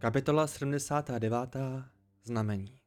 Kapitola 79. Znamení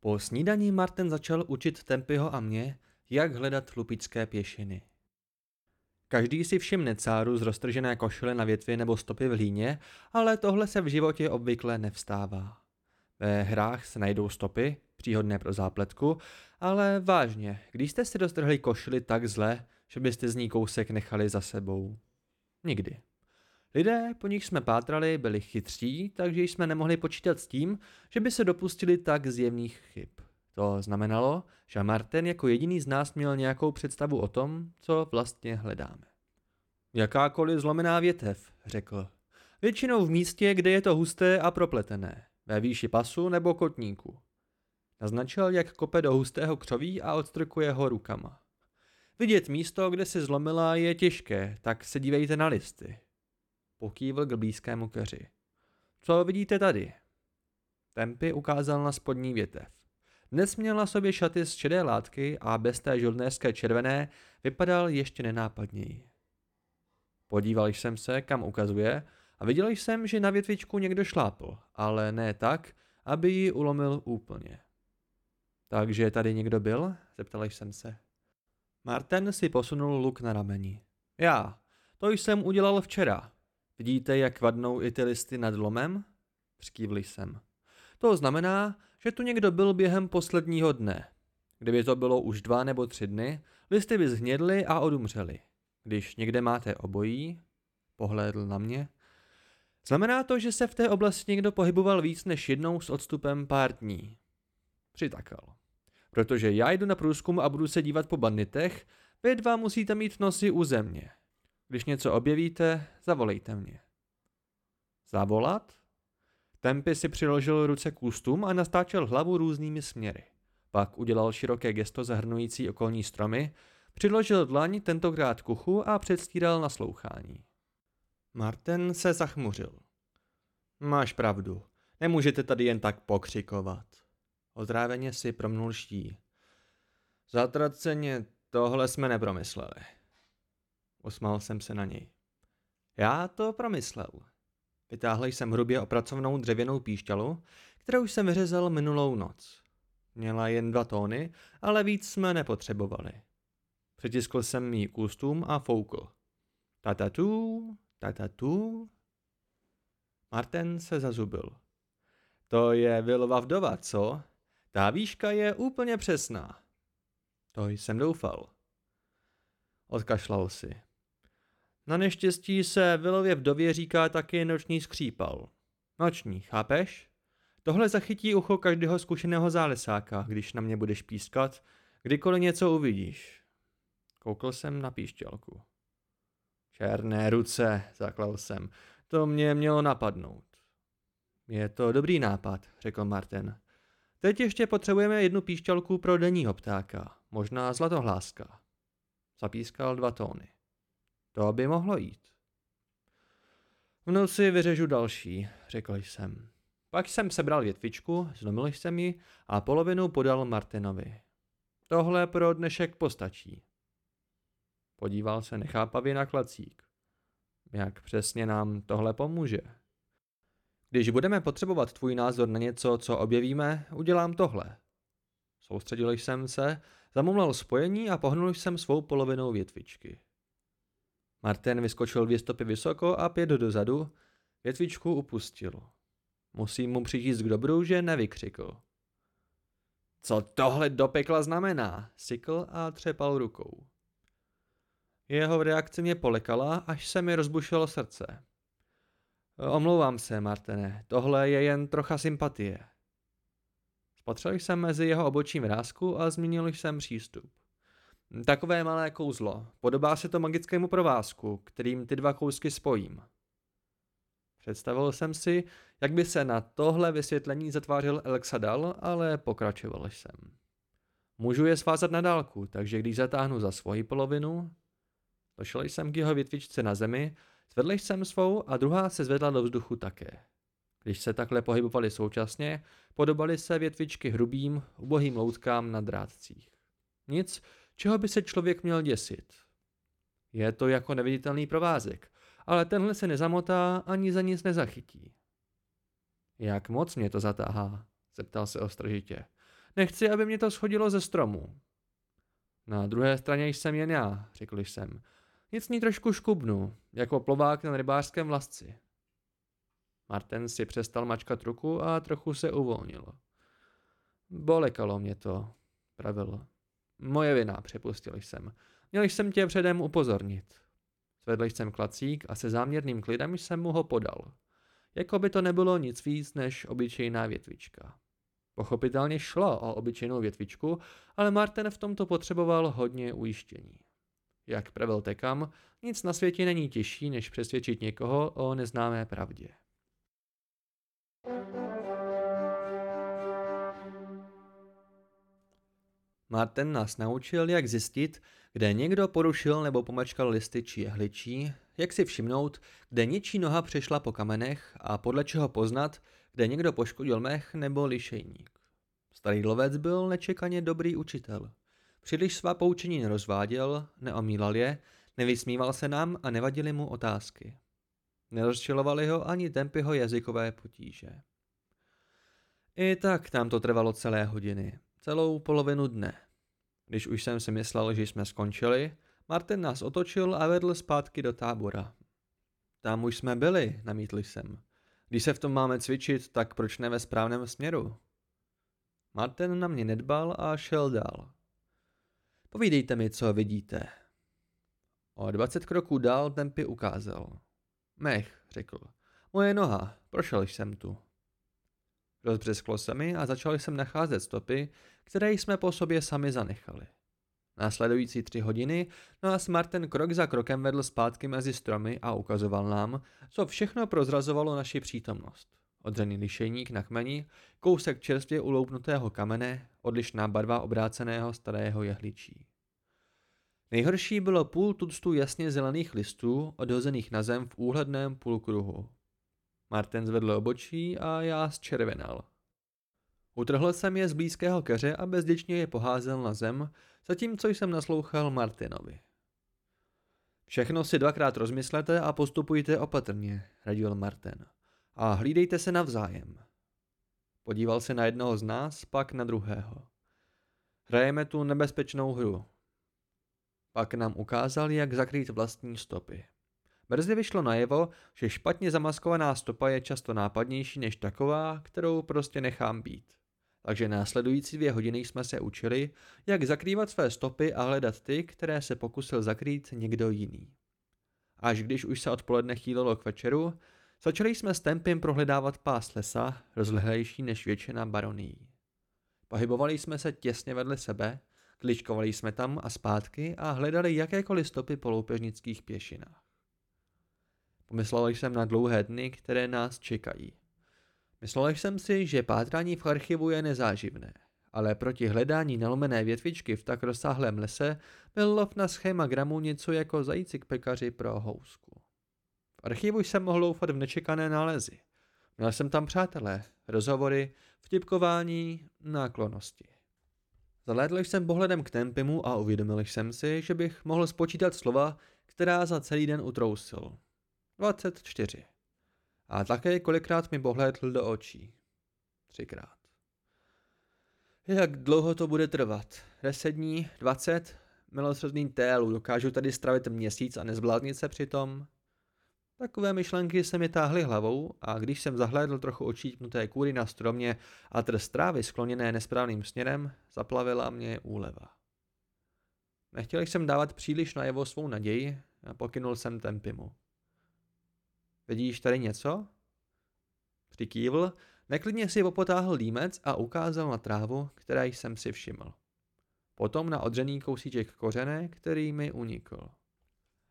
Po snídaní Martin začal učit Tempyho a mě, jak hledat lupičské pěšiny. Každý si všimne cáru z roztržené košile na větvi nebo stopy v hlíně, ale tohle se v životě obvykle nevstává. Ve hrách se najdou stopy, příhodné pro zápletku, ale vážně, když jste si roztrhli košili tak zle, že byste z ní kousek nechali za sebou. Nikdy. Lidé, po nich jsme pátrali, byli chytří, takže jsme nemohli počítat s tím, že by se dopustili tak zjevných chyb. To znamenalo, že Martin jako jediný z nás měl nějakou představu o tom, co vlastně hledáme. Jakákoliv zlomená větev, řekl. Většinou v místě, kde je to husté a propletené, ve výši pasu nebo kotníku. Naznačil, jak kope do hustého křoví a odstrkuje ho rukama. Vidět místo, kde se zlomila, je těžké, tak se dívejte na listy. Pokývl k blízkému keři. Co vidíte tady? Tempy ukázal na spodní větev. Dnes měl na sobě šaty z šedé látky a bez té žolnéské červené vypadal ještě nenápadněji. Podíval jsem se, kam ukazuje, a viděl jsem, že na větvičku někdo šlápl, ale ne tak, aby ji ulomil úplně. Takže tady někdo byl? Zeptal jsem se. Martin si posunul luk na rameni. Já, to jsem udělal včera. Vidíte, jak vadnou i ty listy nad lomem? Přikývl jsem. To znamená, že tu někdo byl během posledního dne. Kdyby to bylo už dva nebo tři dny, listy by zhnědly a odumřely. Když někde máte obojí, pohlédl na mě, znamená to, že se v té oblasti někdo pohyboval víc než jednou s odstupem pár dní. Přitakal. Protože já jdu na průzkum a budu se dívat po banditech, vy dva musíte mít nosy u země. Když něco objevíte, zavolejte mě. Zavolat? Tempy si přiložil ruce k ústům a nastáčel hlavu různými směry. Pak udělal široké gesto zahrnující okolní stromy, přiložil dlaň tentokrát k uchu a předstíral naslouchání. Martin se zachmuřil. Máš pravdu, nemůžete tady jen tak pokřikovat. Odráveně si promnul ští. Zatraceně, tohle jsme nepromysleli. Usmál jsem se na něj. Já to promyslel. Vytáhl jsem hrubě opracovanou dřevěnou píšťalu, kterou jsem vyřezal minulou noc. Měla jen dva tóny, ale víc jsme nepotřebovali. Přitiskl jsem jí k ústům a foukl. Tatatu, tatatu. Martin se zazubil. To je Vilova vdova, co? Ta výška je úplně přesná. To jsem doufal. Odkašlal si. Na neštěstí se Vilově vdově říká taky noční skřípal. Noční, chápeš? Tohle zachytí ucho každého zkušeného zálesáka, když na mě budeš pískat, kdykoliv něco uvidíš. Koukl jsem na píšťalku. Černé ruce, zaklal jsem. To mě mělo napadnout. Je to dobrý nápad, řekl Martin. Teď ještě potřebujeme jednu píšťalku pro denního ptáka, možná zlatohláska. Zapískal dva tóny. To by mohlo jít. V noci vyřežu další, řekl jsem. Pak jsem sebral větvičku, zlomil jsem ji a polovinu podal Martinovi. Tohle pro dnešek postačí. Podíval se nechápavě na klacík. Jak přesně nám tohle pomůže? Když budeme potřebovat tvůj názor na něco, co objevíme, udělám tohle. Soustředil jsem se, zamumlal spojení a pohnul jsem svou polovinou větvičky. Martin vyskočil dvě stopy vysoko a pět dozadu, větvičku upustil. Musím mu přijíst k dobru, že nevykřikl. Co tohle do pekla znamená? Sykl a třepal rukou. Jeho reakce mě polekala, až se mi rozbušilo srdce. Omlouvám se, Martine, tohle je jen trocha sympatie. Spatřil jsem mezi jeho obočím vrázku a změnil jsem přístup. Takové malé kouzlo. Podobá se to magickému provázku, kterým ty dva kousky spojím. Představil jsem si, jak by se na tohle vysvětlení zatvářil Elxadal, ale pokračoval jsem. Můžu je svázat na dálku, takže když zatáhnu za svoji polovinu... Došel jsem k jeho větvičce na zemi, zvedl jsem svou a druhá se zvedla do vzduchu také. Když se takhle pohybovali současně, podobaly se větvičky hrubým, ubohým loutkám na drátcích. Nic, čeho by se člověk měl děsit. Je to jako neviditelný provázek, ale tenhle se nezamotá ani za nic nezachytí. Jak moc mě to zatáhá? zeptal se ostražitě. Nechci, aby mě to schodilo ze stromu. Na druhé straně jsem jen já, řekl jsem. Nic ní trošku škubnu, jako plovák na rybářském vlasci. Martin si přestal mačkat ruku a trochu se uvolnil. Bolekalo mě to, pravil. Moje vina, připustil jsem. Měl jsem tě předem upozornit. Zvedl jsem klacík a se záměrným klidem jsem mu ho podal. Jako by to nebylo nic víc než obyčejná větvička. Pochopitelně šlo o obyčejnou větvičku, ale Martin v tomto potřeboval hodně ujištění. Jak pravil Tekam, nic na světě není těžší, než přesvědčit někoho o neznámé pravdě. Martin nás naučil, jak zjistit, kde někdo porušil nebo pomačkal listy či jehličí, jak si všimnout, kde něčí noha přešla po kamenech a podle čeho poznat, kde někdo poškodil mech nebo lišejník. Starý lovec byl nečekaně dobrý učitel. Příliš svá poučení nerozváděl, neomílal je, nevysmíval se nám a nevadili mu otázky. Nerozčilovali ho ani tempyho jazykové potíže. I tak nám to trvalo celé hodiny, celou polovinu dne. Když už jsem si myslel, že jsme skončili, Martin nás otočil a vedl zpátky do tábora. Tam už jsme byli, namítl jsem. Když se v tom máme cvičit, tak proč ne ve správném směru? Martin na mě nedbal a šel dál. Povídejte mi, co vidíte. O dvacet kroků dál tempy ukázal. Mech, řekl. Moje noha, prošel jsem tu. Rozbřesklo se mi a začal jsem nacházet stopy, které jsme po sobě sami zanechali. Následující tři hodiny nás Martin krok za krokem vedl zpátky mezi stromy a ukazoval nám, co všechno prozrazovalo naši přítomnost. Odřený lišejník na kmeni, kousek čerstvě uloupnutého kamene, odlišná barva obráceného starého jehličí. Nejhorší bylo půl tuctu jasně zelených listů, odhozených na zem v úhledném půlkruhu. Martin zvedl obočí a já zčervenal. Utrhl jsem je z blízkého keře a bezděčně je poházel na zem, zatímco jsem naslouchal Martinovi. Všechno si dvakrát rozmyslete a postupujte opatrně, radil Martin. A hlídejte se navzájem. Podíval se na jednoho z nás, pak na druhého. Hrajeme tu nebezpečnou hru. Pak nám ukázal, jak zakrýt vlastní stopy. Brzy vyšlo najevo, že špatně zamaskovaná stopa je často nápadnější než taková, kterou prostě nechám být. Takže následující dvě hodiny jsme se učili, jak zakrývat své stopy a hledat ty, které se pokusil zakrýt někdo jiný. Až když už se odpoledne chýlilo k večeru, začali jsme s tempem prohledávat pás lesa, rozlehlejší než většina baronií. Pohybovali jsme se těsně vedle sebe, kličkovali jsme tam a zpátky a hledali jakékoliv stopy po loupežnických pěšinách. Pomyslel jsem na dlouhé dny, které nás čekají. Myslel jsem si, že pátrání v archivu je nezáživné, ale proti hledání nalomené větvičky v tak rozsáhlém lese byl lov na schémagramu něco jako zajíci k pekaři pro housku. V archivu jsem mohl loufat v nečekané nálezy. Měl jsem tam přátelé, rozhovory, vtipkování, náklonosti. Zalédl jsem pohledem k Tempimu a uvědomil jsem si, že bych mohl spočítat slova, která za celý den utrousil. 24. A také kolikrát mi pohlédl do očí. Třikrát. Jak dlouho to bude trvat? Deset dní? Dvacet? Milosrdný télu, dokážu tady stravit měsíc a nezbláznit se přitom? Takové myšlenky se mi táhly hlavou a když jsem zahlédl trochu očítnuté kůry na stromě a trst trávy skloněné nesprávným směrem, zaplavila mě úleva. Nechtěl jsem dávat příliš najevo svou naději a pokynul jsem Tempimu. Vidíš tady něco? Přikývl, neklidně si popotáhl límec a ukázal na trávu, které jsem si všiml. Potom na odřený kousíček kořene, který mi unikl.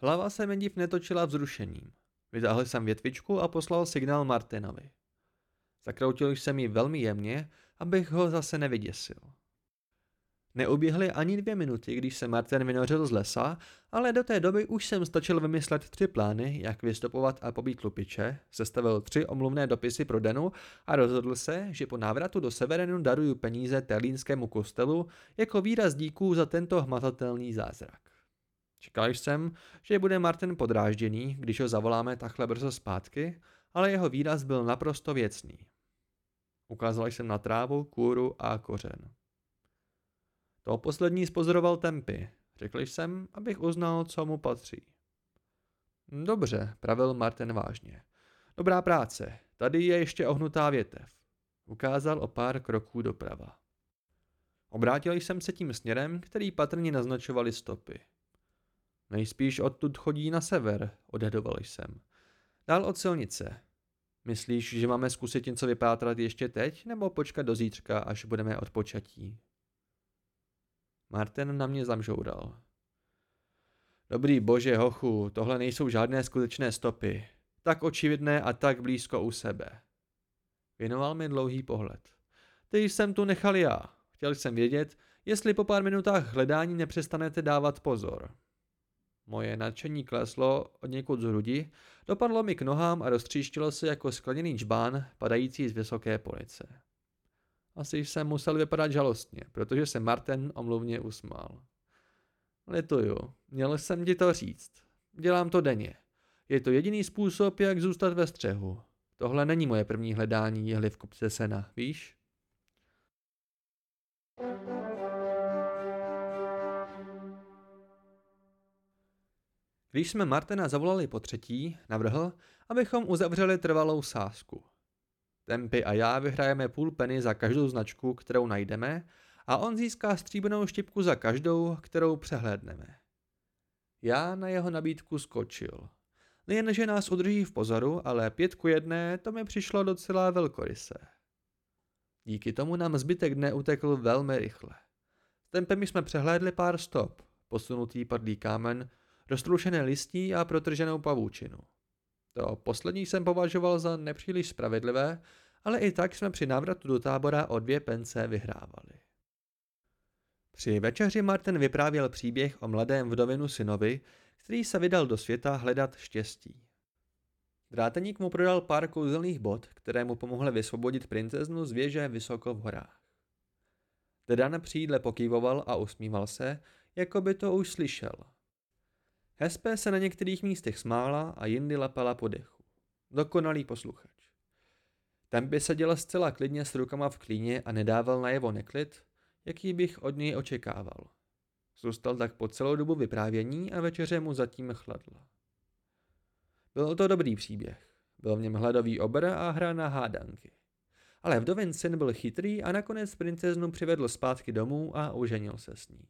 Hlava se mi div netočila vzrušením. Vytáhl jsem větvičku a poslal signál Martinovi. Zakroutil jsem ji velmi jemně, abych ho zase nevyděsil. Neuběhly ani dvě minuty, když se Martin vynořil z lesa, ale do té doby už jsem stačil vymyslet tři plány, jak vystupovat a pobít lupiče, sestavil tři omluvné dopisy pro Denu a rozhodl se, že po návratu do Severenu daruju peníze terlínskému kostelu jako výraz díků za tento hmatatelný zázrak. Čekal jsem, že bude Martin podrážděný, když ho zavoláme takhle brzo zpátky, ale jeho výraz byl naprosto věcný. Ukázal jsem na trávu, kůru a kořen. To poslední spozoroval tempy. Řekl jsem, abych uznal, co mu patří. Dobře, pravil Martin vážně. Dobrá práce, tady je ještě ohnutá větev. Ukázal o pár kroků doprava. Obrátil jsem se tím směrem, který patrně naznačovaly stopy. Nejspíš odtud chodí na sever, odhadoval jsem. Dál od silnice. Myslíš, že máme zkusit něco vypátrat ještě teď, nebo počkat do zítřka, až budeme odpočatí? Martin na mě zamžoural. Dobrý bože, hochu, tohle nejsou žádné skutečné stopy. Tak očividné a tak blízko u sebe. Věnoval mi dlouhý pohled. Ty jsem tu nechal já. Chtěl jsem vědět, jestli po pár minutách hledání nepřestanete dávat pozor. Moje nadšení kleslo od někud z hrudi, dopadlo mi k nohám a roztříštilo se jako skleněný čbán padající z vysoké police. Asi jsem musel vypadat žalostně, protože se Martin omluvně usmál. Lituju, měl jsem ti to říct. Dělám to denně. Je to jediný způsob, jak zůstat ve střehu. Tohle není moje první hledání jehly v kopce sena, víš? Když jsme Martina zavolali po třetí, navrhl, abychom uzavřeli trvalou sázku. Tempy a já vyhrajeme půl peny za každou značku, kterou najdeme a on získá stříbrnou štipku za každou, kterou přehlédneme. Já na jeho nabídku skočil. Nejenže nás udrží v pozoru, ale pětku jedné to mi přišlo docela velkoryse. Díky tomu nám zbytek dne utekl velmi rychle. S tempem jsme přehlédli pár stop, posunutý padlý kámen, roztroušené listí a protrženou pavoučinu. To poslední jsem považoval za nepříliš spravedlivé, ale i tak jsme při návratu do tábora o dvě pence vyhrávali. Při večeři Martin vyprávěl příběh o mladém vdovinu synovi, který se vydal do světa hledat štěstí. Dráteník mu prodal pár kouzelných bod, které mu pomohly vysvobodit princeznu z věže vysoko v horách. Dedan přídle pokývoval a usmíval se, jako by to už slyšel. Hespe se na některých místech smála a jindy lapala po dechu. Dokonalý posluchač. Tempy seděla zcela klidně s rukama v klíně a nedával najevo neklid, jaký bych od něj očekával. Zůstal tak po celou dobu vyprávění a večeře mu zatím chladla. Byl to dobrý příběh. Byl v něm hladový obr a hra na hádanky. Ale vdovin syn byl chytrý a nakonec princeznu přivedl zpátky domů a uženil se s ní.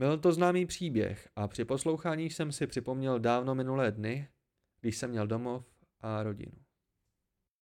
Byl to známý příběh a při poslouchání jsem si připomněl dávno minulé dny, když jsem měl domov a rodinu.